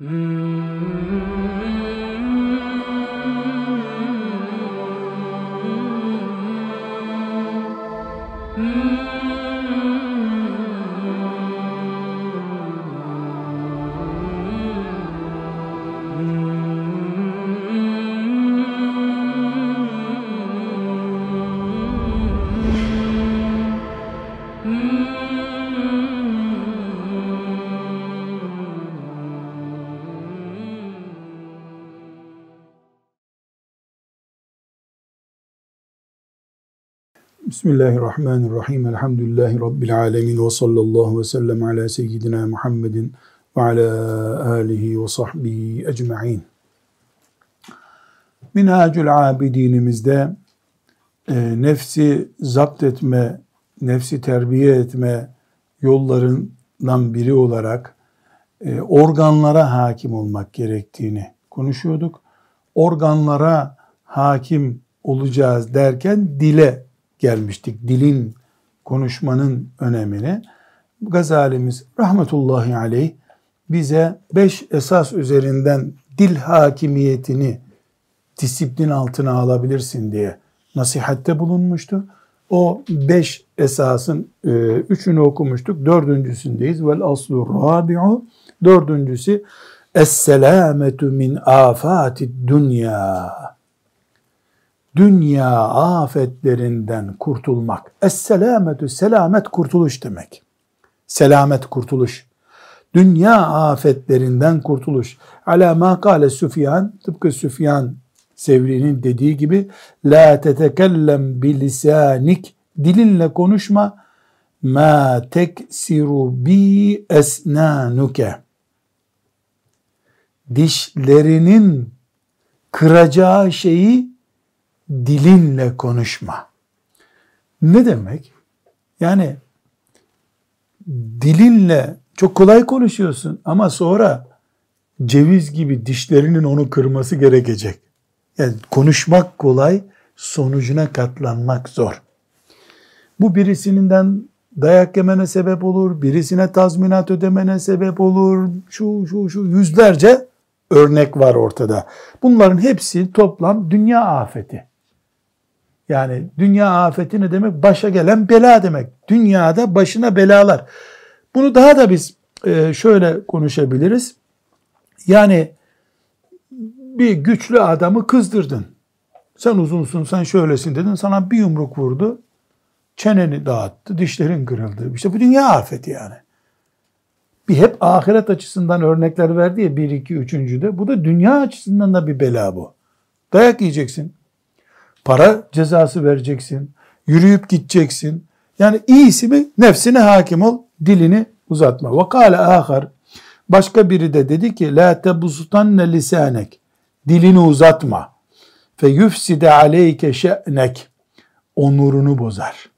Mm-hmm. Bismillahirrahmanirrahim. Elhamdülillahi Rabbil alemin. Ve sallallahu ve sellem ala seyyidina Muhammedin ve ala alihi ve sahbihi ecma'in. Minhacül abidinimizde e, nefsi zapt etme, nefsi terbiye etme yollarından biri olarak e, organlara hakim olmak gerektiğini konuşuyorduk. Organlara hakim olacağız derken dile gelmiştik. Dilin, konuşmanın önemini. Gazalimiz rahmetullahi aleyh bize beş esas üzerinden dil hakimiyetini disiplin altına alabilirsin diye nasihatte bulunmuştu. O beş esasın e, üçünü okumuştuk. Dördüncüsündeyiz. Vel aslu rabi'u. Dördüncüsü Es-selametu min afati dünya dünya afetlerinden kurtulmak. Es-selametü selamet kurtuluş demek. Selamet kurtuluş. Dünya afetlerinden kurtuluş. Ala ma kâle Süfyan, tıpkı Süfyan Sevri'nin dediği gibi la tetekellem bilisanik dilinle konuşma ma teksiru bi esnanuke dişlerinin kıracağı şeyi dilinle konuşma. Ne demek? Yani dilinle çok kolay konuşuyorsun ama sonra ceviz gibi dişlerinin onu kırması gerekecek. Yani konuşmak kolay, sonucuna katlanmak zor. Bu birisinden dayak yemene sebep olur, birisine tazminat ödemene sebep olur, şu şu şu yüzlerce örnek var ortada. Bunların hepsi toplam dünya afeti. Yani dünya afeti ne demek? Başa gelen bela demek. Dünyada başına belalar. Bunu daha da biz e, şöyle konuşabiliriz. Yani bir güçlü adamı kızdırdın. Sen uzunsun, sen şöylesin dedin. Sana bir yumruk vurdu. Çeneni dağıttı, dişlerin kırıldı. İşte bu dünya afeti yani. Bir hep ahiret açısından örnekler verdi ya 1, 2, 3. de. Bu da dünya açısından da bir bela bu. Dayak yiyeceksin. Para cezası vereceksin. Yürüyüp gideceksin. Yani iyisi mi? Nefsine hakim ol. Dilini uzatma. Ve kâle âhar. Başka biri de dedi ki la tebusutanne lisanek. Dilini uzatma. Fe yufside aleyke şe'nek. Onurunu bozar.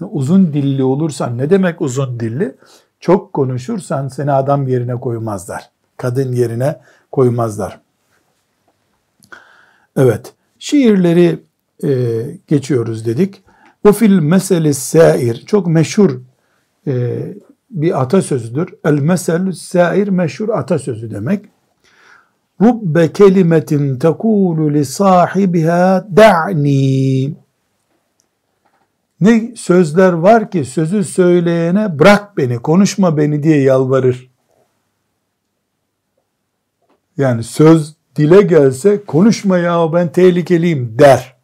Yani uzun dilli olursan ne demek uzun dilli? Çok konuşursan seni adam yerine koymazlar. Kadın yerine koymazlar. Evet. Şiirleri e, geçiyoruz dedik. O fil mesele sair çok meşhur e, bir atasözüdür. El meselü sair meşhur atasözü demek. Rubbe kelimetin tekulu li sahibiha da'ni. Ne sözler var ki sözü söyleyene bırak beni, konuşma beni diye yalvarır. Yani söz dile gelse konuşma ya ben tehlikeliyim der.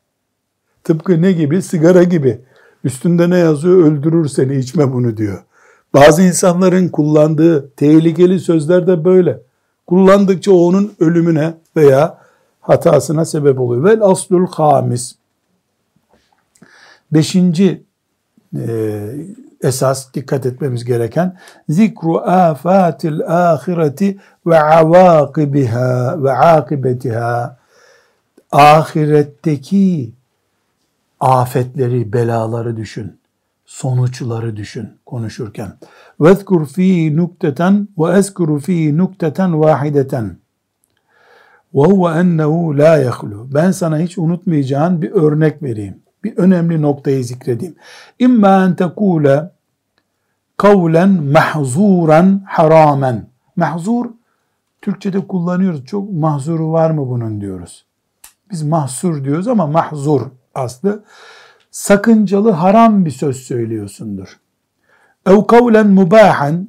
Tıpkı ne gibi? Sigara gibi. Üstünde ne yazıyor? Öldürür seni içme bunu diyor. Bazı insanların kullandığı tehlikeli sözler de böyle. Kullandıkça onun ölümüne veya hatasına sebep oluyor. Vel aslul hamis. Beşinci e, esas dikkat etmemiz gereken zikru afatil ahireti ve avakibiha ve akibetiha ahiretteki afetleri, belaları düşün. Sonuçları düşün konuşurken. وَذْكُرْ ف۪ي نُكْتَةً وَاَذْكُرُ ف۪ي نُكْتَةً وَاحِدَةً وَهُوَ اَنَّهُ لَا يَخْلُ Ben sana hiç unutmayacağın bir örnek vereyim. Bir önemli noktayı zikredeyim. İmma en tekule kavlen mahzuran haramen. Mahzur Türkçe'de kullanıyoruz. Çok mahzuru var mı bunun diyoruz. Biz mahsur diyoruz ama mahzur aslı. Sakıncalı haram bir söz söylüyorsundur. Ev kavlen mubahan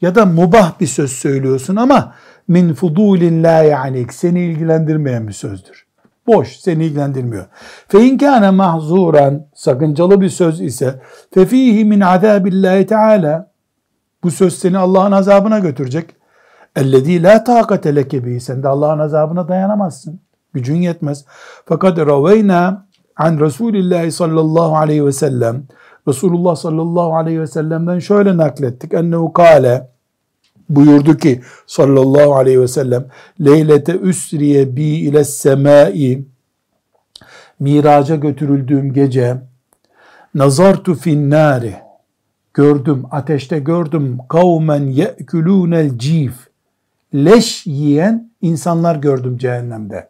ya da mubah bir söz söylüyorsun ama min fudulin la ya'nik seni ilgilendirmeyen bir sözdür. Boş, seni ilgilendirmiyor. Fe in kana mahzuran sakıncalı bir söz ise fe fihi min azabillahi teala bu söz seni Allah'ın azabına götürecek. Ellezî la tâkate leke. Sen de Allah'ın azabına dayanamazsın. Gücün yetmez. Fakat raveyna an Resulillahi sallallahu aleyhi ve sellem Resulullah sallallahu aleyhi ve sellem'den şöyle naklettik. Ennehu kâle buyurdu ki sallallahu aleyhi ve sellem leylete üsriye bi ile semai miraca götürüldüğüm gece nazartu finnari gördüm ateşte gördüm kavmen ye'kulûnel cif leş yiyen insanlar gördüm cehennemde.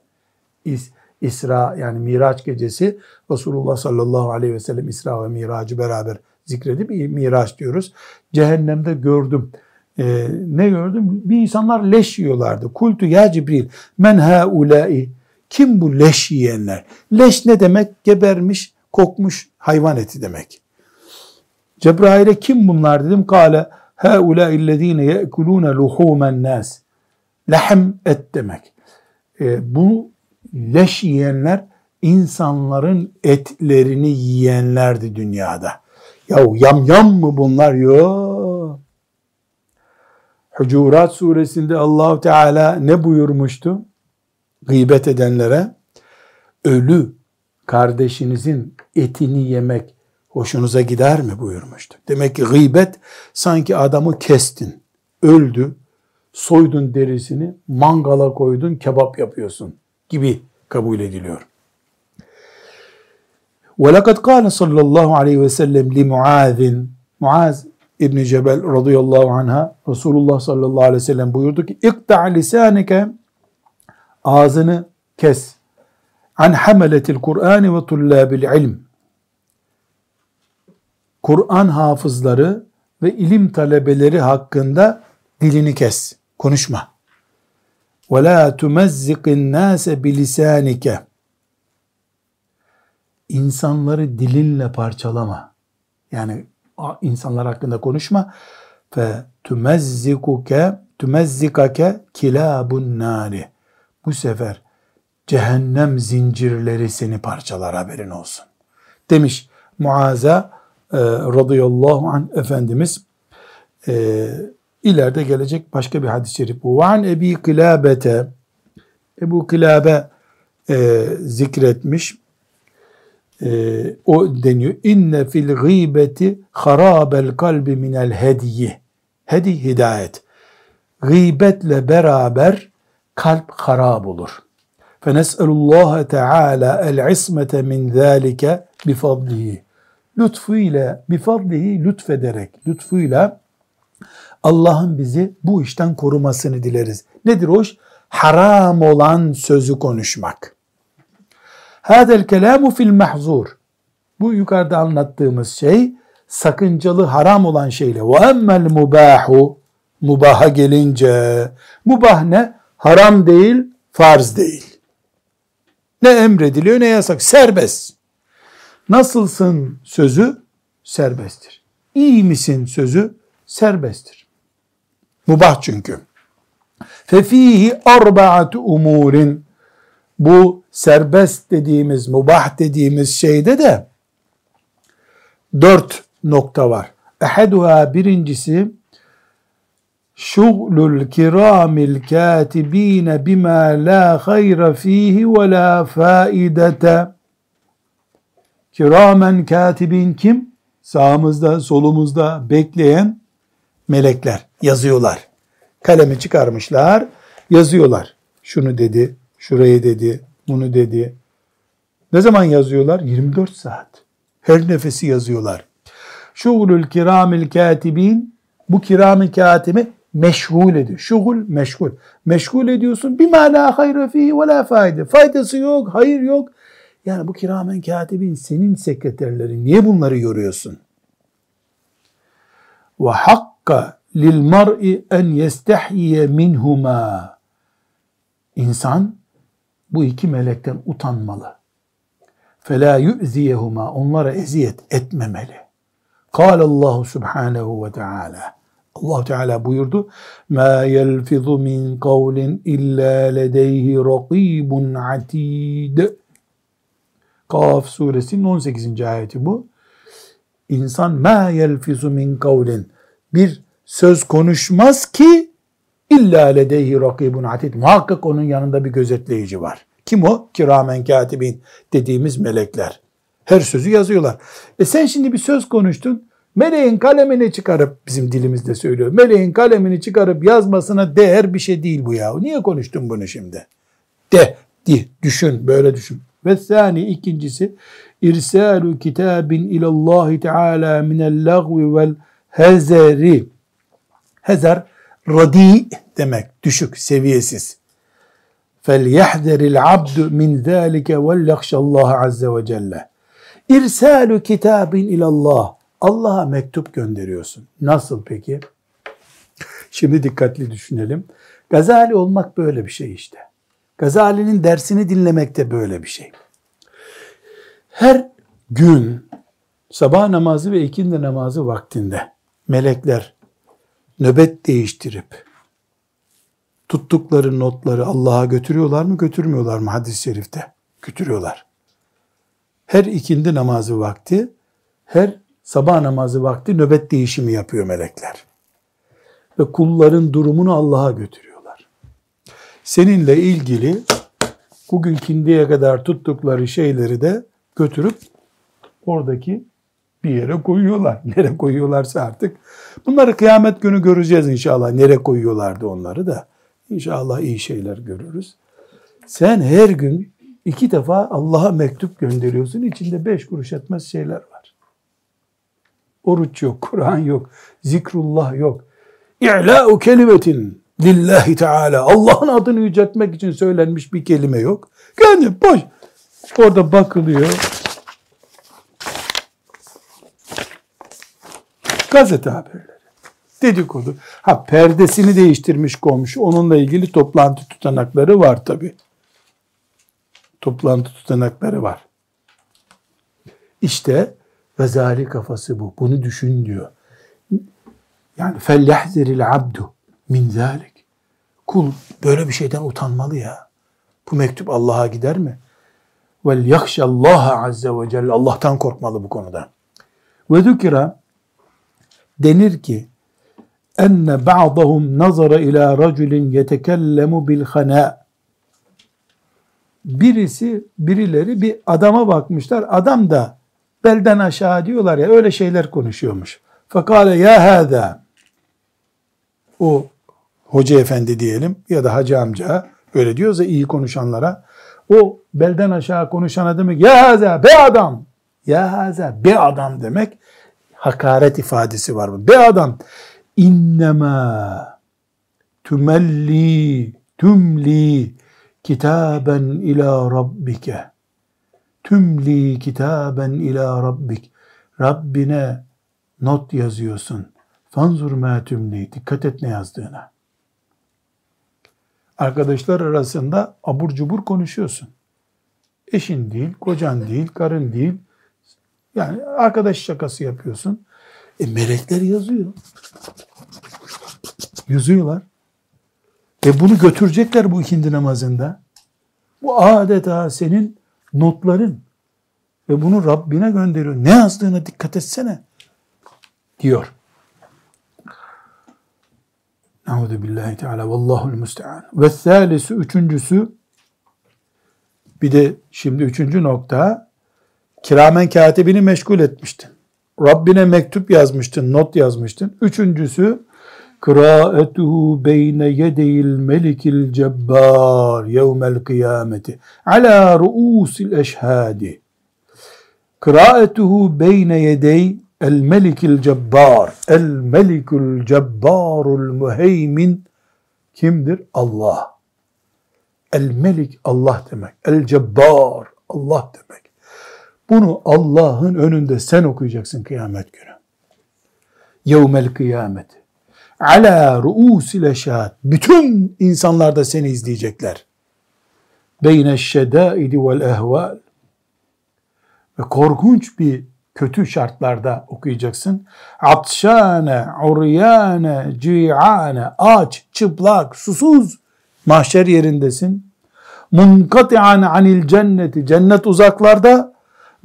İs, İsra yani Miraç gecesi Resulullah sallallahu aleyhi ve sellem İsra ve Miracı beraber zikredip Miraç diyoruz. Cehennemde gördüm. Ee, ne gördüm? Bir insanlar leş yiyorlardı. Kultu ya Cibril men haulai kim bu leş yiyenler? Leş ne demek? Gebermiş, kokmuş hayvan eti demek. Cebrail'e kim bunlar dedim. Kale haulâ illezîne ye'kulûne luhûmen nâs. Lehem et demek. E, bu leş yiyenler insanların etlerini yiyenlerdi dünyada. Yahu yam yam mı bunlar? Yok. Hucurat suresinde Allahu Teala ne buyurmuştu? Gıybet edenlere ölü kardeşinizin etini yemek hoşunuza gider mi buyurmuştu. Demek ki gıybet sanki adamı kestin, öldü, soydun derisini, mangala koydun, kebap yapıyorsun gibi kabul ediliyor. وَلَقَدْ قَالَ صَلَّى اللّٰهُ عَلَيْهِ وَسَلَّمْ لِمُعَاذٍ Muaz İbni Cebel radıyallahu anha Resulullah sallallahu aleyhi ve sellem buyurdu ki اِقْتَعْ لِسَانِكَ Ağzını kes. عَنْ حَمَلَةِ الْقُرْآنِ وَطُلَّابِ الْعِلْمِ Kur'an hafızları ve ilim talebeleri hakkında dilini kes, konuşma. Ve la tumezzikin nase bilisanike. İnsanları dilinle parçalama. Yani insanlar hakkında konuşma. Fe tumezzikuke tumezzikake kilabun nari. Bu sefer cehennem zincirleri seni parçalar haberin olsun. Demiş Muaz'a e, radıyallahu anh Efendimiz e, ileride gelecek başka bir hadis-i şerif bu. Van Ebi Kilabete Ebu Kilabe e, zikretmiş. E, o deniyor. İnne fil gıybeti harabel kalbi minel hediyi. Hedi hidayet. Gıybetle beraber kalp harab olur. Fenes'elullaha Teala el ismete min zâlike bifadlihi lütfuyla, bifadlihi lütfederek, lütfuyla Allah'ın bizi bu işten korumasını dileriz. Nedir o iş? Haram olan sözü konuşmak. Hadel kelamu fil mahzur. Bu yukarıda anlattığımız şey sakıncalı haram olan şeyle. Ve emmel mubahu mubaha gelince mubah ne? Haram değil, farz değil. Ne emrediliyor ne yasak. Serbest. Nasılsın sözü serbesttir. İyi misin sözü serbesttir. Mubah çünkü. Fefihi arba'atu umurin bu serbest dediğimiz, mubah dediğimiz şeyde de dört nokta var. Ehaduha birincisi şuglul kiramil katibine bima la hayra fihi ve la faidete Kiramen katibin kim? Sağımızda, solumuzda bekleyen melekler yazıyorlar. Kalemi çıkarmışlar, yazıyorlar. Şunu dedi, şurayı dedi, bunu dedi. Ne zaman yazıyorlar? 24 saat. Her nefesi yazıyorlar. Şugulül kiramil katibin bu kiramil katibi meşgul ediyor. Şugul meşgul. Meşgul ediyorsun. Bir la hayra fihi ve la fayda. Faydası yok, hayır yok. Yani bu kiramen katibin senin sekreterleri niye bunları yoruyorsun? Ve hakka lil mar'i en yestehyiye minhuma. İnsan bu iki melekten utanmalı. Fela yu'ziyehuma onlara eziyet etmemeli. Kâle Allahu Subhanehu ve Teala. Allah Teala buyurdu. Ma yelfizu min kavlin illa ledeyhi rakibun atid. Kaf suresinin 18. ayeti bu. İnsan ma yelfizu min kavlin bir söz konuşmaz ki illa ledeyhi rakibun atid. Muhakkak onun yanında bir gözetleyici var. Kim o? Kiramen katibin dediğimiz melekler. Her sözü yazıyorlar. E sen şimdi bir söz konuştun. Meleğin kalemini çıkarıp bizim dilimizde söylüyor. Meleğin kalemini çıkarıp yazmasına değer bir şey değil bu ya. Niye konuştun bunu şimdi? De, di, düşün, böyle düşün. Ve sani ikincisi irsalu kitabin ilallahi teala minel lagvi vel hezeri. Hezer radi demek, düşük, seviyesiz. فَلْيَحْذَرِ الْعَبْدُ مِنْ ذَٰلِكَ وَلْيَخْشَ اللّٰهَ عَزَّ وَجَلَّ İrsalu kitabin ilallah. Allah'a mektup gönderiyorsun. Nasıl peki? Şimdi dikkatli düşünelim. Gazali olmak böyle bir şey işte. Gazali'nin dersini dinlemek de böyle bir şey. Her gün sabah namazı ve ikindi namazı vaktinde melekler nöbet değiştirip tuttukları notları Allah'a götürüyorlar mı götürmüyorlar mı hadis-i şerifte? Götürüyorlar. Her ikindi namazı vakti, her sabah namazı vakti nöbet değişimi yapıyor melekler. Ve kulların durumunu Allah'a götürüyorlar. Seninle ilgili bugün kindiye kadar tuttukları şeyleri de götürüp oradaki bir yere koyuyorlar. Nereye koyuyorlarsa artık. Bunları kıyamet günü göreceğiz inşallah. Nereye koyuyorlardı onları da. İnşallah iyi şeyler görürüz. Sen her gün iki defa Allah'a mektup gönderiyorsun. İçinde beş kuruş etmez şeyler var. Oruç yok, Kur'an yok, zikrullah yok. İ'lâ'u kelimetin lillahi teala. Allah'ın adını yüceltmek için söylenmiş bir kelime yok. Yani boş. Orada bakılıyor. Gazete haberleri dedikodu. Ha perdesini değiştirmiş komşu. Onunla ilgili toplantı tutanakları var tabi. Toplantı tutanakları var. İşte Gazali kafası bu. Bunu düşün diyor. Yani fellehziril abdu min zalik. Kul böyle bir şeyden utanmalı ya. Bu mektup Allah'a gider mi? Vel yakşallaha azze ve celle. Allah'tan korkmalı bu konuda. Ve zükira denir ki enne ba'dahum nazara ila raculin yetekellemu bil hana. Birisi, birileri bir adama bakmışlar. Adam da belden aşağı diyorlar ya öyle şeyler konuşuyormuş. Fakale ya hâzâ. O hoca efendi diyelim ya da hacı amca öyle diyorsa iyi konuşanlara o belden aşağı konuşana demek ya haza be adam ya haza be adam demek hakaret ifadesi var mı? Be adam innema tümelli tümli kitaben ila rabbike tümli kitaben ila rabbik Rabbine not yazıyorsun. Fanzur ma tümli. Dikkat et ne yazdığına. Arkadaşlar arasında abur cubur konuşuyorsun. Eşin değil, kocan değil, karın değil. Yani arkadaş şakası yapıyorsun. E melekler yazıyor. Yazıyorlar. E bunu götürecekler bu ikindi namazında. Bu adeta senin notların. Ve bunu Rabbine gönderiyor. Ne yazdığına dikkat etsene. Diyor. Nauzu billahi teala. Vallahul müstean. Ve üçüncüsü bir de şimdi üçüncü nokta kiramen katibini meşgul etmiştin. Rabbine mektup yazmıştın, not yazmıştın. Üçüncüsü kıraetuhu beyne yedeyil melikil cebbar yevmel kıyameti ala ruusil eşhadi kıraetuhu beyne yedey el melikil cebbar el melikul cebbarul müheymin kimdir? Allah. El melik Allah demek. El cebbar Allah demek. Bunu Allah'ın önünde sen okuyacaksın kıyamet günü. Yevmel kıyamet. ala ruusil eşat. Bütün insanlar da seni izleyecekler. Beyne şedaidi vel ehval. Ve korkunç bir kötü şartlarda okuyacaksın. Atşane, uryane, ci'ane, aç, çıplak, susuz mahşer yerindesin. Munkati'an anil cenneti, cennet uzaklarda.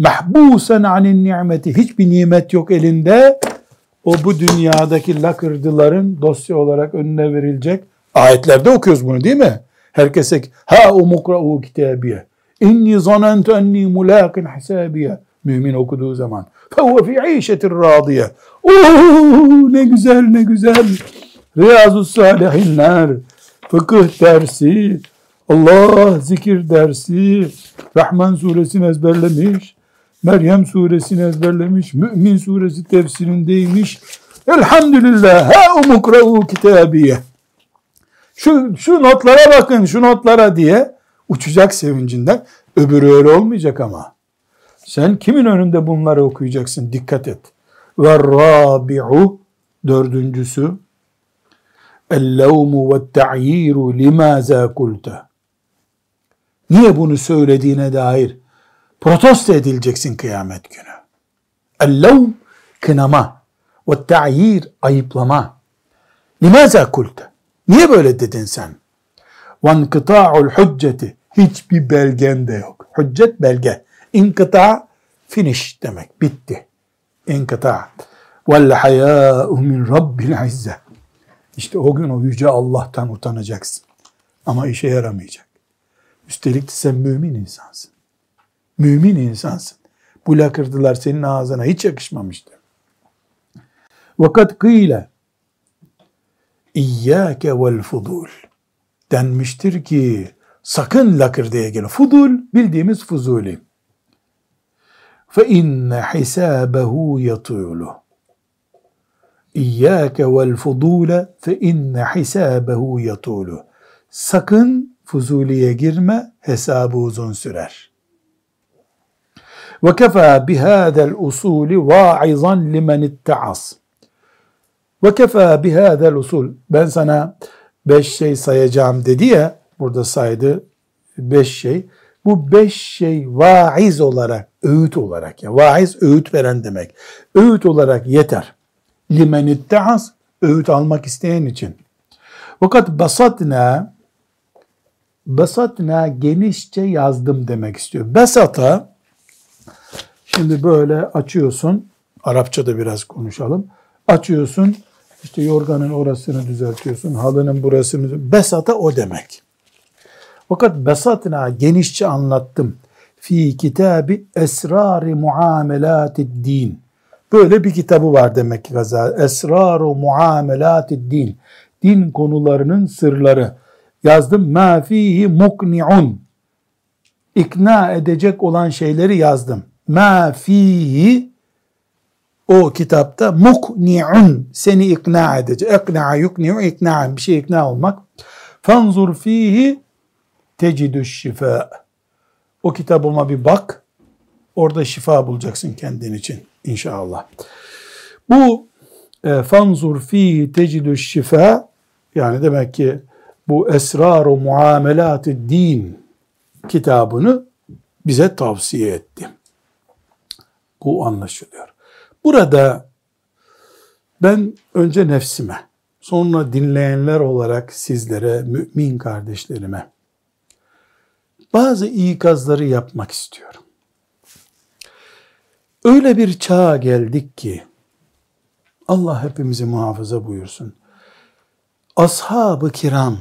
Mahbusen anil nimeti, hiçbir nimet yok elinde. O bu dünyadaki lakırdıların dosya olarak önüne verilecek. Ayetlerde okuyoruz bunu değil mi? Herkese ha umukra'u kitabiye. İnni zanentu enni mulakin hisabiye. Mümin okuduğu zaman. Fehuve fi işetir radiye. Oo, ne güzel ne güzel. Riyazu Salihinler, fıkıh dersi, Allah zikir dersi, Rahman suresini ezberlemiş, Meryem suresini ezberlemiş, Mümin suresi tefsirindeymiş. Elhamdülillah, ha umukra'u kitabiye. Şu, şu notlara bakın, şu notlara diye uçacak sevincinden. Öbürü öyle olmayacak ama. Sen kimin önünde bunları okuyacaksın? Dikkat et. Ve rabi'u dördüncüsü el-levmu ve ta'yiru limaza kulta. Niye bunu söylediğine dair protesto edileceksin kıyamet günü. El-levm kınama ve ta'yir ayıplama. Limaza kulta. Niye böyle dedin sen? Ve inkıta'ul hücceti. Hiçbir belgen de yok. Hüccet belge. İnkıta finish demek. Bitti. İnkıta. Vel hayâ'u min rabbil izze. İşte o gün o yüce Allah'tan utanacaksın. Ama işe yaramayacak. Üstelik de sen mümin insansın. Mümin insansın. Bu lakırdılar senin ağzına hiç yakışmamıştı. Vakat kıyle İyyâke vel fudul denmiştir ki sakın lakırdıya gelin. Fudul bildiğimiz fuzuli. Fe inne hisabehu yatulu. İyyâke vel fudule fe inne hisabehu yatulu. Sakın fuzuliye girme, hesabı uzun sürer. Ve kefa bihâzel usuli va'izan limen itta'as. Ve kefa bihâzel usul. Ben sana beş şey sayacağım dedi ya, burada saydı beş şey. Bu beş şey vaiz olarak, öğüt olarak, ya vaiz öğüt veren demek. Öğüt olarak yeter. Limen ittehas, öğüt almak isteyen için. Fakat basatna, basatna genişçe yazdım demek istiyor. Basata, şimdi böyle açıyorsun, Arapçada biraz konuşalım. Açıyorsun, işte yorganın orasını düzeltiyorsun, halının burasını, besata o demek. Fakat besatına genişçe anlattım. Fi kitabi esrari muamelatid din. Böyle bir kitabı var demek ki Gazali. Esraru muamelatid din. Din konularının sırları. Yazdım. Ma fihi mukni'un. İkna edecek olan şeyleri yazdım. Ma fihi o kitapta mukni'un seni ikna edecek. İkna yukni'u ikna bir şey ikna olmak. Fanzur fihi tecidü şifa. O kitabıma bir bak. Orada şifa bulacaksın kendin için inşallah. Bu e, fanzur fi tecidü şifa yani demek ki bu esrar-ı muamelat din kitabını bize tavsiye etti. Bu anlaşılıyor. Burada ben önce nefsime, sonra dinleyenler olarak sizlere, mümin kardeşlerime bazı ikazları yapmak istiyorum. Öyle bir çağa geldik ki Allah hepimizi muhafaza buyursun. Ashab-ı kiram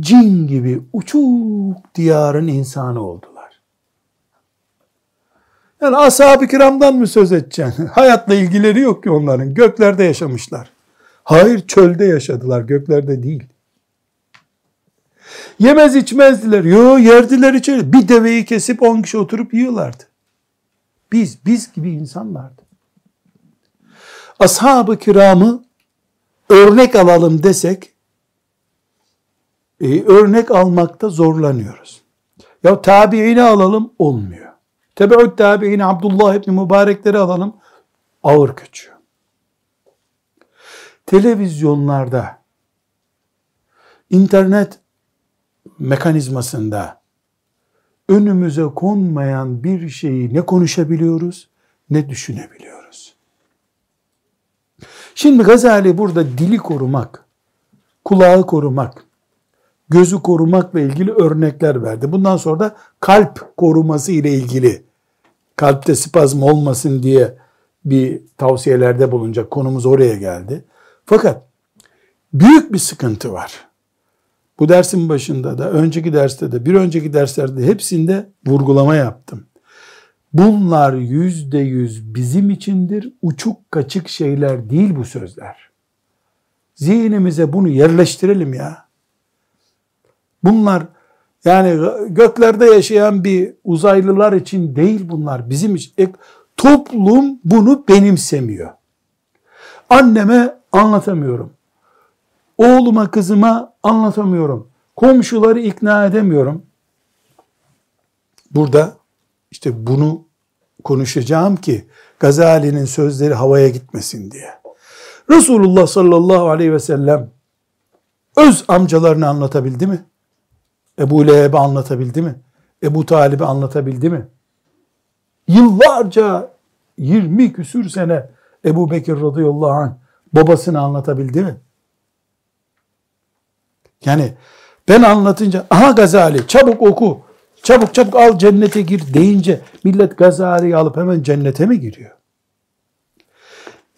cin gibi uçuk diyarın insanı oldular. Yani ashab-ı kiramdan mı söz edeceksin? Hayatla ilgileri yok ki onların. Göklerde yaşamışlar. Hayır çölde yaşadılar, göklerde değil. Yemez içmezdiler. Yo yerdiler içeri. Bir deveyi kesip on kişi oturup yiyorlardı. Biz, biz gibi insanlardı. Ashab-ı kiramı örnek alalım desek, e, örnek almakta zorlanıyoruz. Ya tabiini alalım olmuyor. Tebeut tabiini Abdullah İbni Mübarekleri alalım ağır kaçıyor. televizyonlarda, internet mekanizmasında önümüze konmayan bir şeyi ne konuşabiliyoruz ne düşünebiliyoruz. Şimdi Gazali burada dili korumak, kulağı korumak, gözü korumakla ilgili örnekler verdi. Bundan sonra da kalp koruması ile ilgili kalpte spazm olmasın diye bir tavsiyelerde bulunacak. Konumuz oraya geldi. Fakat büyük bir sıkıntı var. Bu dersin başında da, önceki derste de, bir önceki derslerde hepsinde vurgulama yaptım. Bunlar yüzde yüz bizim içindir. Uçuk kaçık şeyler değil bu sözler. Zihnimize bunu yerleştirelim ya. Bunlar yani göklerde yaşayan bir uzaylılar için değil bunlar. Bizim için. E, toplum bunu benimsemiyor. Anneme anlatamıyorum. Oğluma kızıma anlatamıyorum. Komşuları ikna edemiyorum. Burada işte bunu konuşacağım ki Gazali'nin sözleri havaya gitmesin diye. Resulullah sallallahu aleyhi ve sellem öz amcalarını anlatabildi mi? Ebu Leheb'i anlatabildi mi? Ebu Talib'i anlatabildi mi? Yıllarca 20 küsür sene Ebu Bekir radıyallahu anh babasını anlatabildi mi? Yani ben anlatınca aha Gazali çabuk oku, çabuk çabuk al cennete gir deyince millet Gazali'yi alıp hemen cennete mi giriyor?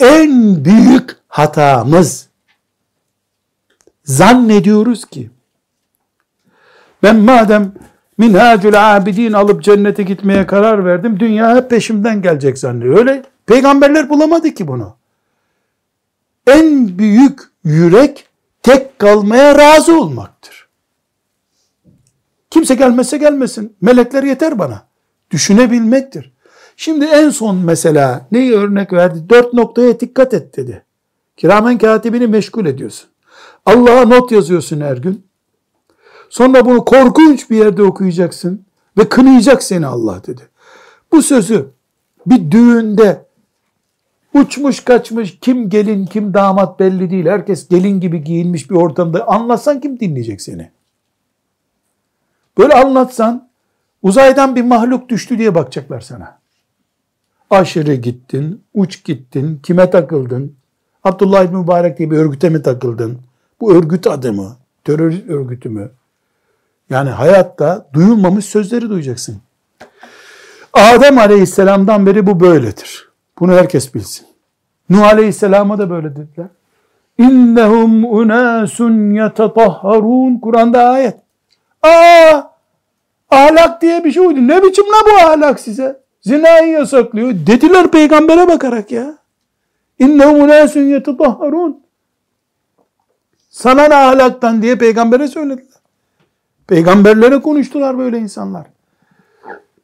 En büyük hatamız zannediyoruz ki ben madem Minhacül Abidin alıp cennete gitmeye karar verdim. Dünya hep peşimden gelecek zannediyor. Öyle peygamberler bulamadı ki bunu. En büyük yürek tek kalmaya razı olmaktır. Kimse gelmezse gelmesin. Melekler yeter bana. Düşünebilmektir. Şimdi en son mesela neyi örnek verdi? Dört noktaya dikkat et dedi. Kiramen katibini meşgul ediyorsun. Allah'a not yazıyorsun her gün. Sonra bunu korkunç bir yerde okuyacaksın ve kınayacak seni Allah dedi. Bu sözü bir düğünde uçmuş kaçmış kim gelin kim damat belli değil. Herkes gelin gibi giyinmiş bir ortamda anlatsan kim dinleyecek seni? Böyle anlatsan uzaydan bir mahluk düştü diye bakacaklar sana. Aşırı gittin, uç gittin, kime takıldın? Abdullah İbni Mübarek diye bir örgüte mi takıldın? Bu örgüt adı mı? Terörist örgütü mü? Yani hayatta duyulmamış sözleri duyacaksın. Adem Aleyhisselam'dan beri bu böyledir. Bunu herkes bilsin. Nuh Aleyhisselam'a da böyle dediler. İnnehum unasun yetetahharun. Kur'an'da ayet. Aa! Ahlak diye bir şey uydu. Ne biçim la bu ahlak size? Zinayı yasaklıyor. Dediler peygambere bakarak ya. İnnehum unasun yetetahharun. Sana ne ahlaktan diye peygambere söylediler. Peygamberlere konuştular böyle insanlar.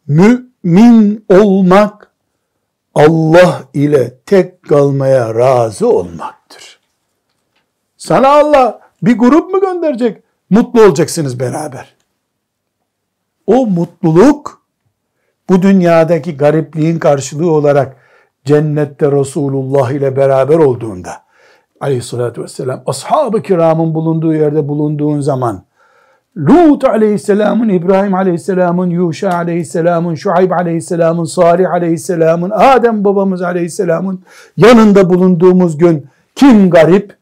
Mümin olmak Allah ile tek kalmaya razı olmaktır. Sana Allah bir grup mu gönderecek? Mutlu olacaksınız beraber. O mutluluk bu dünyadaki garipliğin karşılığı olarak cennette Resulullah ile beraber olduğunda aleyhissalatü vesselam ashab-ı kiramın bulunduğu yerde bulunduğun zaman Lut aleyhisselamın, İbrahim aleyhisselamın, Yuşa aleyhisselamın, Şuayb aleyhisselamın, Salih aleyhisselamın, Adem babamız aleyhisselamın yanında bulunduğumuz gün kim garip,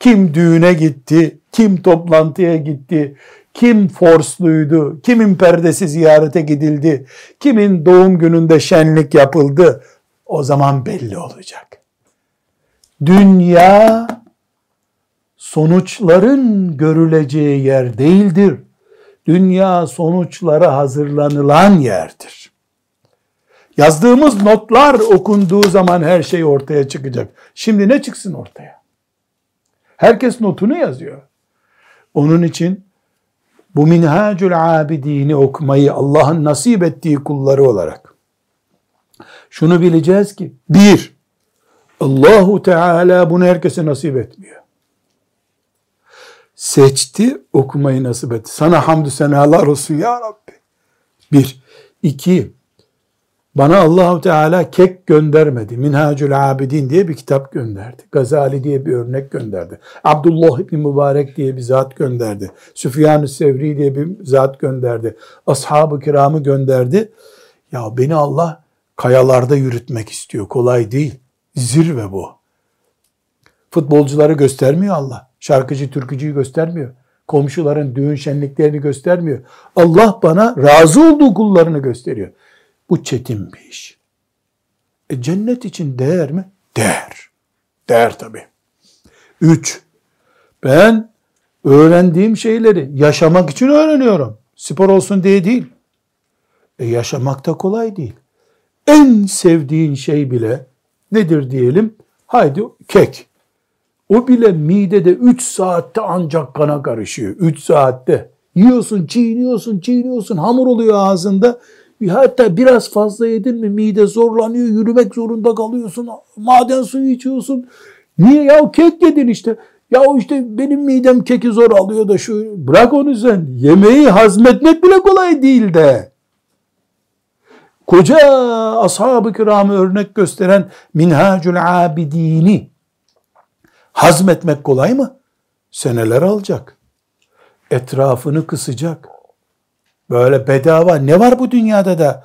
kim düğüne gitti, kim toplantıya gitti, kim forsluydu, kimin perdesi ziyarete gidildi, kimin doğum gününde şenlik yapıldı, o zaman belli olacak. Dünya sonuçların görüleceği yer değildir. Dünya sonuçlara hazırlanılan yerdir. Yazdığımız notlar okunduğu zaman her şey ortaya çıkacak. Şimdi ne çıksın ortaya? Herkes notunu yazıyor. Onun için bu minhacül abidini okumayı Allah'ın nasip ettiği kulları olarak şunu bileceğiz ki bir, Allahu Teala bunu herkese nasip etmiyor seçti, okumayı nasip etti. Sana hamdü senalar olsun ya Rabbi. Bir. iki Bana Allahu Teala kek göndermedi. Minhacül Abidin diye bir kitap gönderdi. Gazali diye bir örnek gönderdi. Abdullah İbni Mübarek diye bir zat gönderdi. Süfyan-ı Sevri diye bir zat gönderdi. Ashab-ı kiramı gönderdi. Ya beni Allah kayalarda yürütmek istiyor. Kolay değil. Zirve bu. Futbolcuları göstermiyor Allah. Şarkıcı, türkücüyü göstermiyor. Komşuların düğün şenliklerini göstermiyor. Allah bana razı olduğu kullarını gösteriyor. Bu çetin bir iş. E cennet için değer mi? Değer. Değer tabi. Üç, ben öğrendiğim şeyleri yaşamak için öğreniyorum. Spor olsun diye değil. E yaşamak da kolay değil. En sevdiğin şey bile nedir diyelim? Haydi kek. O bile midede 3 saatte ancak kana karışıyor. 3 saatte. Yiyorsun, çiğniyorsun, çiğniyorsun, hamur oluyor ağzında. Hatta biraz fazla yedin mi mide zorlanıyor, yürümek zorunda kalıyorsun. Maden suyu içiyorsun. Niye ya kek yedin işte. Ya işte benim midem keki zor alıyor da şu bırak onu sen. Yemeği hazmetmek bile kolay değil de. Koca ashab-ı kiramı örnek gösteren Minhacül Abidini hazmetmek kolay mı? Seneler alacak. Etrafını kısacak. Böyle bedava ne var bu dünyada da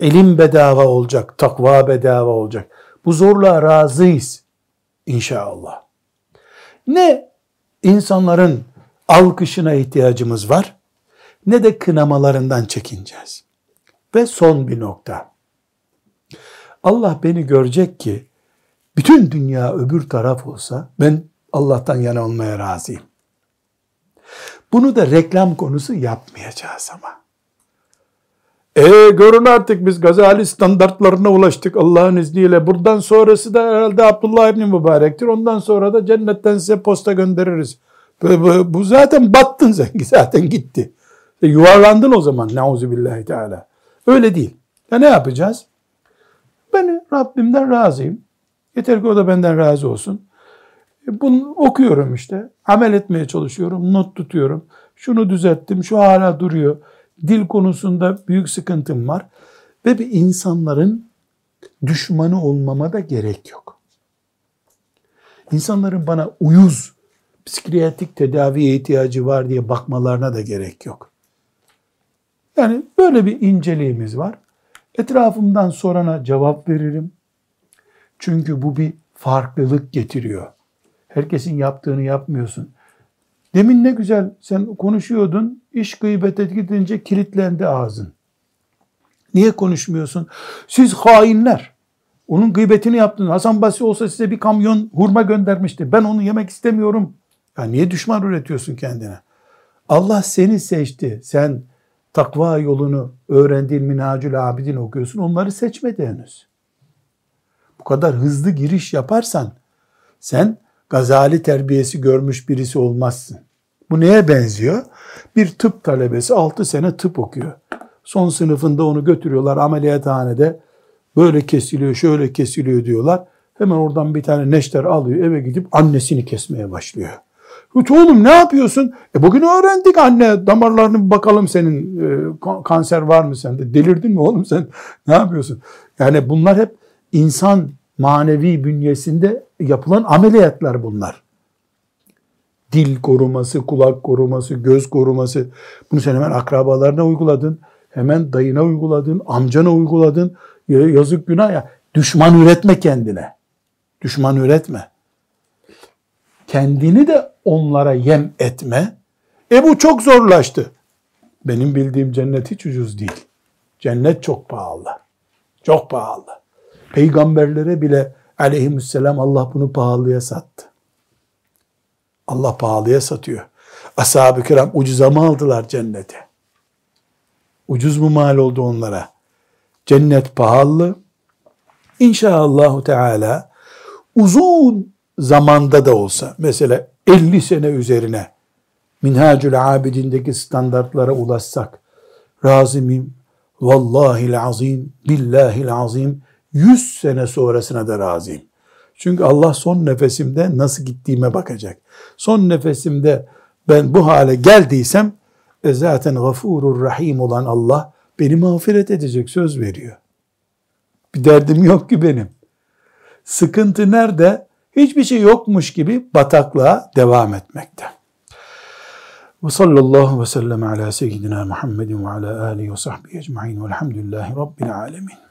elim bedava olacak, takva bedava olacak. Bu zorluğa razıyız inşallah. Ne insanların alkışına ihtiyacımız var ne de kınamalarından çekineceğiz. Ve son bir nokta. Allah beni görecek ki bütün dünya öbür taraf olsa ben Allah'tan yana olmaya razıyım. Bunu da reklam konusu yapmayacağız ama. E görün artık biz Gazali standartlarına ulaştık Allah'ın izniyle. Buradan sonrası da herhalde Abdullah İbni Mübarek'tir. Ondan sonra da cennetten size posta göndeririz. Bu, zaten battın sen zaten gitti. E, yuvarlandın o zaman neuzubillahi teala. Öyle değil. Ya ne yapacağız? Ben Rabbimden razıyım. Yeter ki o da benden razı olsun. E, bunu okuyorum işte. Amel etmeye çalışıyorum. Not tutuyorum. Şunu düzelttim. Şu hala duruyor. Dil konusunda büyük sıkıntım var. Ve bir insanların düşmanı olmama da gerek yok. İnsanların bana uyuz, psikiyatrik tedaviye ihtiyacı var diye bakmalarına da gerek yok. Yani böyle bir inceliğimiz var. Etrafımdan sorana cevap veririm. Çünkü bu bir farklılık getiriyor. Herkesin yaptığını yapmıyorsun. Demin ne güzel sen konuşuyordun, iş gıybete gidince kilitlendi ağzın. Niye konuşmuyorsun? Siz hainler. Onun gıybetini yaptınız. Hasan Basri olsa size bir kamyon hurma göndermişti. Ben onu yemek istemiyorum. Ya niye düşman üretiyorsun kendine? Allah seni seçti. Sen takva yolunu öğrendiğin minacül abidin okuyorsun. Onları seçmedi henüz. Bu kadar hızlı giriş yaparsan sen gazali terbiyesi görmüş birisi olmazsın. Bu neye benziyor? Bir tıp talebesi 6 sene tıp okuyor. Son sınıfında onu götürüyorlar ameliyathanede. Böyle kesiliyor, şöyle kesiliyor diyorlar. Hemen oradan bir tane neşter alıyor, eve gidip annesini kesmeye başlıyor. Oğlum ne yapıyorsun? E bugün öğrendik anne damarlarını bakalım senin e, kanser var mı sende? Delirdin mi oğlum sen? Ne yapıyorsun? Yani bunlar hep insan manevi bünyesinde yapılan ameliyatlar bunlar. Dil koruması, kulak koruması, göz koruması. Bunu sen hemen akrabalarına uyguladın. Hemen dayına uyguladın, amcana uyguladın. Yazık günah ya. Düşman üretme kendine. Düşman üretme. Kendini de onlara yem etme. E bu çok zorlaştı. Benim bildiğim cennet hiç ucuz değil. Cennet çok pahalı. Çok pahalı. Peygamberlere bile aleyhisselam Allah bunu pahalıya sattı. Allah pahalıya satıyor. Ashab-ı kiram ucuza mı aldılar cenneti? Ucuz mu mal oldu onlara? Cennet pahalı. İnşallah Teala uzun zamanda da olsa mesela 50 sene üzerine Minhacül Abidindeki standartlara ulaşsak razı mıyım? Vallahi azim, billahi azim 100 sene sonrasına da razıyım. Çünkü Allah son nefesimde nasıl gittiğime bakacak. Son nefesimde ben bu hale geldiysem e zaten gafurur rahim olan Allah beni mağfiret edecek söz veriyor. Bir derdim yok ki benim. Sıkıntı nerede? Hiçbir şey yokmuş gibi bataklığa devam etmekte. Ve sallallahu ve sellem ala seyyidina Muhammedin ve ala alihi ve sahbihi ecma'in velhamdülillahi rabbil alemin.